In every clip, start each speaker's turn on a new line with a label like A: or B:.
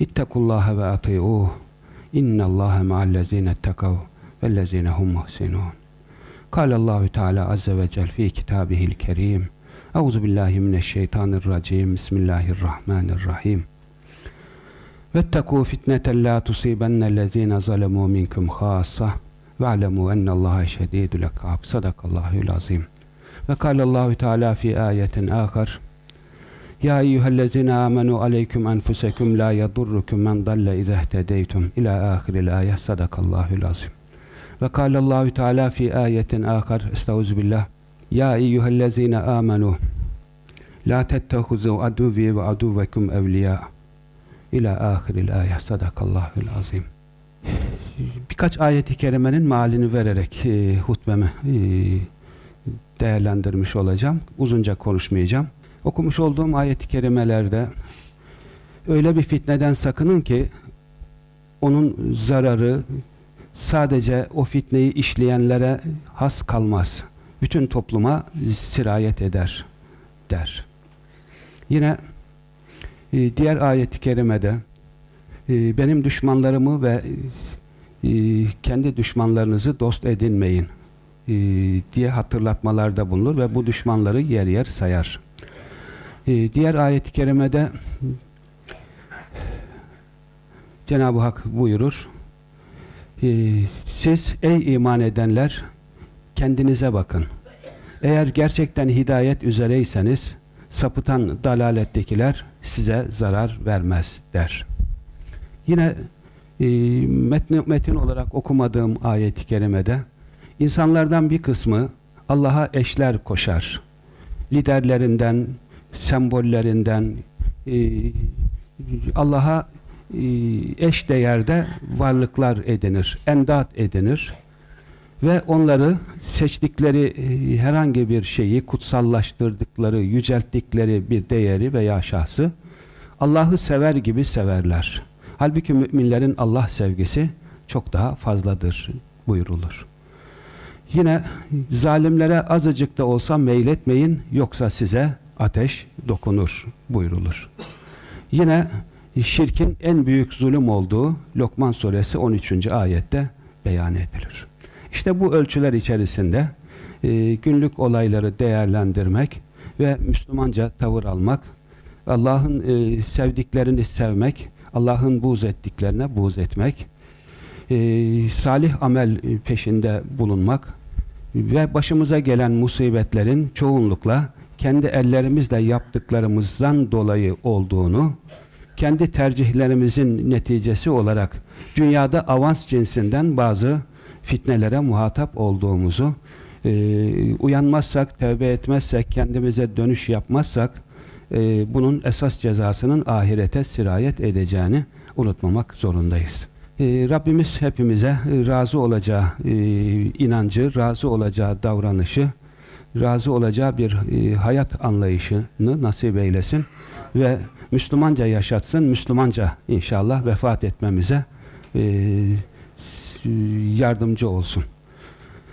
A: İttekullaha ve ati'uh. İnnallâhe ma'allezîne ettekav vellezîne hum muhsinûn. Kâle Allahu Teala azze ve cel fî kitâbihil kerîm. Euzu billahi mineşşeytanirracim. Bismillahirrahmanirrahim. Vettekû fitneten lâ tusîbennellezîne zalemû minkum khâssah. Ve'lemû ennallâhe şedîdül ekâb. Sadakallâhul azîm. Ve kâle Allahu Teala Ya eyyühellezine amenu aleyküm enfusekum la yadurrukum men dalle izâ ihtedeytum ila ahiril ayet sadakallahul azim. Ve kâlallahu teâlâ fi ayetin âkhar estağuzubillah. Ya eyyühellezine amenu la tettehuzu aduvi ve aduvekum evliya ila ahiril ayet sadakallahul azim. Birkaç ayeti kerimenin malini vererek e, hutbemi e, değerlendirmiş olacağım. Uzunca konuşmayacağım okumuş olduğum ayet-i kerimelerde öyle bir fitneden sakının ki onun zararı sadece o fitneyi işleyenlere has kalmaz. Bütün topluma sirayet eder der. Yine e, diğer ayet-i kerimede e, benim düşmanlarımı ve e, kendi düşmanlarınızı dost edinmeyin diye hatırlatmalarda bulunur ve bu düşmanları yer yer sayar. Ee, diğer ayet-i kerimede Cenab-ı Hak buyurur ee, siz ey iman edenler kendinize bakın eğer gerçekten hidayet üzereyseniz sapıtan dalalettekiler size zarar vermez der. Yine e, metni, metin olarak okumadığım ayet-i kerimede insanlardan bir kısmı Allah'a eşler koşar. Liderlerinden, sembollerinden e, Allah'a e, eş değerde varlıklar edinir, endat edinir ve onları seçtikleri e, herhangi bir şeyi kutsallaştırdıkları, yücelttikleri bir değeri veya şahsı Allah'ı sever gibi severler. Halbuki müminlerin Allah sevgisi çok daha fazladır buyurulur. Yine zalimlere azıcık da olsa meyletmeyin yoksa size ateş dokunur buyrulur. Yine şirkin en büyük zulüm olduğu Lokman suresi 13. ayette beyan edilir. İşte bu ölçüler içerisinde e, günlük olayları değerlendirmek ve Müslümanca tavır almak, Allah'ın e, sevdiklerini sevmek, Allah'ın buğz ettiklerine buğz etmek, e, salih amel peşinde bulunmak ve başımıza gelen musibetlerin çoğunlukla kendi ellerimizle yaptıklarımızdan dolayı olduğunu, kendi tercihlerimizin neticesi olarak dünyada avans cinsinden bazı fitnelere muhatap olduğumuzu, e, uyanmazsak, tevbe etmezsek, kendimize dönüş yapmazsak, e, bunun esas cezasının ahirete sirayet edeceğini unutmamak zorundayız. E, Rabbimiz hepimize razı olacağı e, inancı, razı olacağı davranışı, razı olacağı bir e, hayat anlayışını nasip eylesin ve Müslümanca yaşatsın, Müslümanca inşallah vefat etmemize e, yardımcı olsun.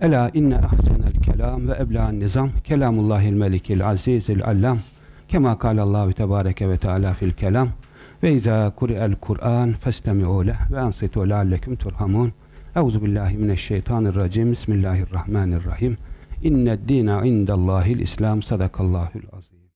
A: Ela inne ahsenel kelam ve ebla'n nizam kelamullahil melikil azizil allam kema kâlallahu tebâreke ve teâlâ fil kelam. Ve izâ kuri'el Kur'an festemi'û leh ve ansitû leallekum turhamun Euzu billahi mineşşeytanirracim Bismillahirrahmanirrahim İnned dîne indellâhil İslam sadakallâhul